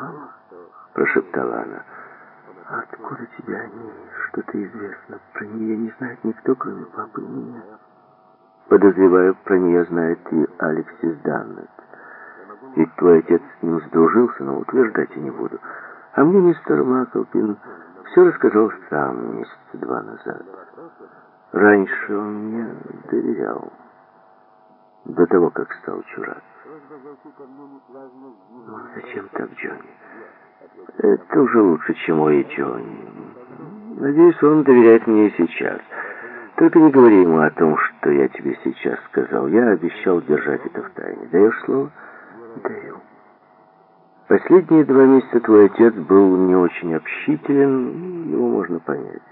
мама?» Прошептала она. «Откуда тебе о ней что-то известно? Про нее не знает никто, кроме папы и меня». Подозреваю, про нее знает и Алексис Даннет. Ведь твой отец с ним сдружился, но утверждать я не буду. А мне мистер Маклпин все рассказал сам месяца два назад. Раньше он мне доверял, до того, как стал чураться. Зачем так, Джонни? Это уже лучше, чем мой Джонни. Надеюсь, он доверяет мне сейчас. Только не говори ему о том, что я тебе сейчас сказал. Я обещал держать это в тайне. Даешь слово? Даю. Последние два месяца твой отец был не очень общителен, его можно понять.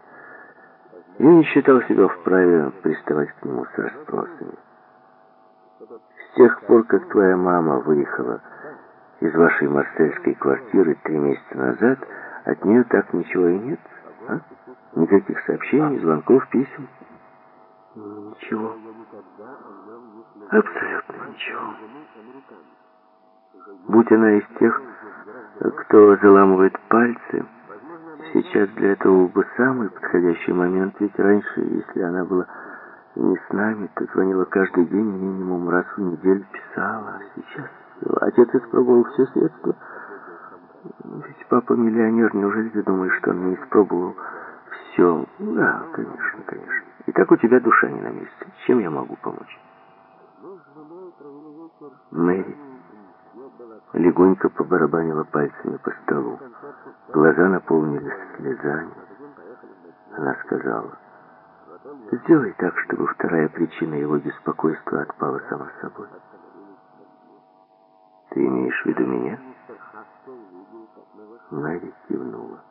Я не считал себя вправе приставать к нему с расспросами. С тех пор, как твоя мама выехала из вашей марсельской квартиры три месяца назад, от нее так ничего и нет, а? Никаких сообщений, звонков, писем? Ничего. Абсолютно ничего. Будь она из тех, кто заламывает пальцы, сейчас для этого был бы самый подходящий момент, ведь раньше, если она была не с нами, то звонила каждый день, минимум раз в неделю писала. А сейчас отец испробовал все средства. Ведь папа миллионер, неужели ты думаешь, что он не испробовал все? Да, конечно, конечно. И так у тебя душа не на месте. Чем я могу помочь? Мэри легонько побарабанила пальцами по столу. Глаза наполнились слезами. Она сказала, «Сделай так, чтобы вторая причина его беспокойства отпала сама собой». «Ты имеешь в виду меня?» Мэри кивнула.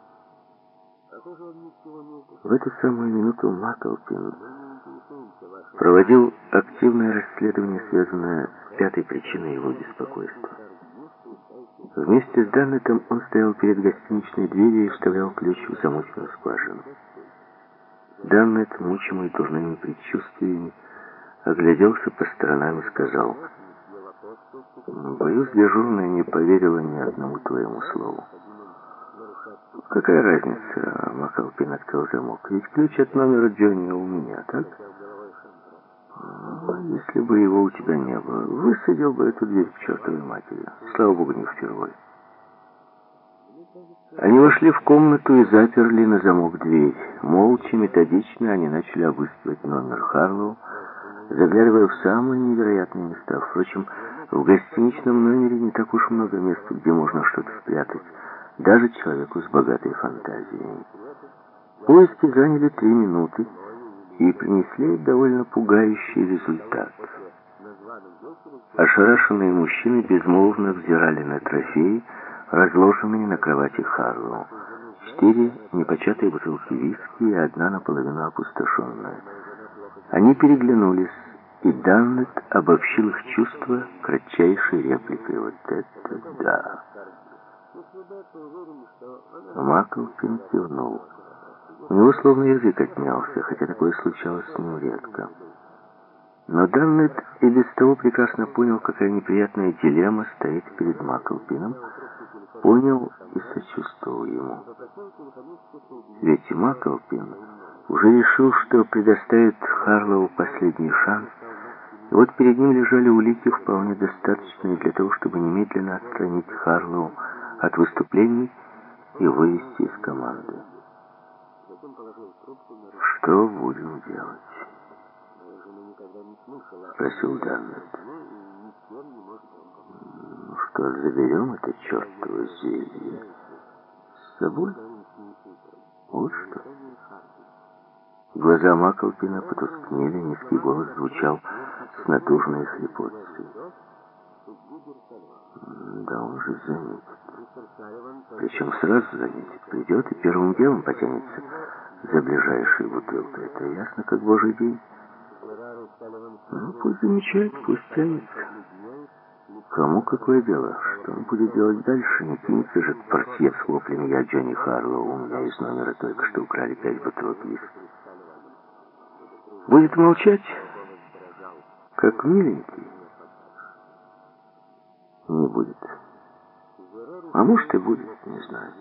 В эту самую минуту Маклпин проводил активное расследование, связанное с пятой причиной его беспокойства. Вместе с Даннетом он стоял перед гостиничной дверью и вставлял ключ в замочную скважину. Даннет, мучимый дурными предчувствиями, огляделся по сторонам и сказал, «Боюсь, дежурная не поверила ни одному твоему слову». «Какая разница?» — Макалпин открыл замок. «Ведь ключ от номера Джонни у меня, так?» А «Если бы его у тебя не было, высадил бы эту дверь к чертовой матери. Слава богу, не впервые». Они вошли в комнату и заперли на замок дверь. Молча, методично они начали обыскивать номер Харлоу, заглядывая в самые невероятные места. Впрочем, в гостиничном номере не так уж много мест, где можно что-то спрятать даже человеку с богатой фантазией. Поиски заняли три минуты и принесли довольно пугающий результат. Ошарашенные мужчины безмолвно взирали на трофеи, разложенные на кровати Харлоу. Четыре непочатые бутылки виски и одна наполовину опустошенная. Они переглянулись, и Даннет обобщил их чувства кратчайшей репликой. «Вот это да!» Маклпин кивнул. У него словно язык отнялся, хотя такое случалось с ним редко. Но Даннет и без того прекрасно понял, какая неприятная дилемма стоит перед Маклпином, понял и сочувствовал ему. Ведь Маклпин уже решил, что предоставит Харлоу последний шанс, и вот перед ним лежали улики, вполне достаточные для того, чтобы немедленно отстранить Харлоу от выступлений и вывести из команды. «Что будем делать?» — спросил Даннет. «Ну что, заберем это чертово зелье с собой? Вот что». Глаза Маклпина потускнели, низкий голос звучал с натужной хрипотцей. Да он же заметит. Причем сразу заметит. Придет и первым делом потянется за ближайшей бутылкой. Это ясно, как божий день. Ну, пусть замечает, пусть тянется. Кому какое дело? Что он будет делать дальше? Не кинется же к портье с воплями «Я Джонни Харлоу, у меня из номера только что украли пять бутылок виски». Будет молчать, как миленький. Не будет. А может и будет, не знаю.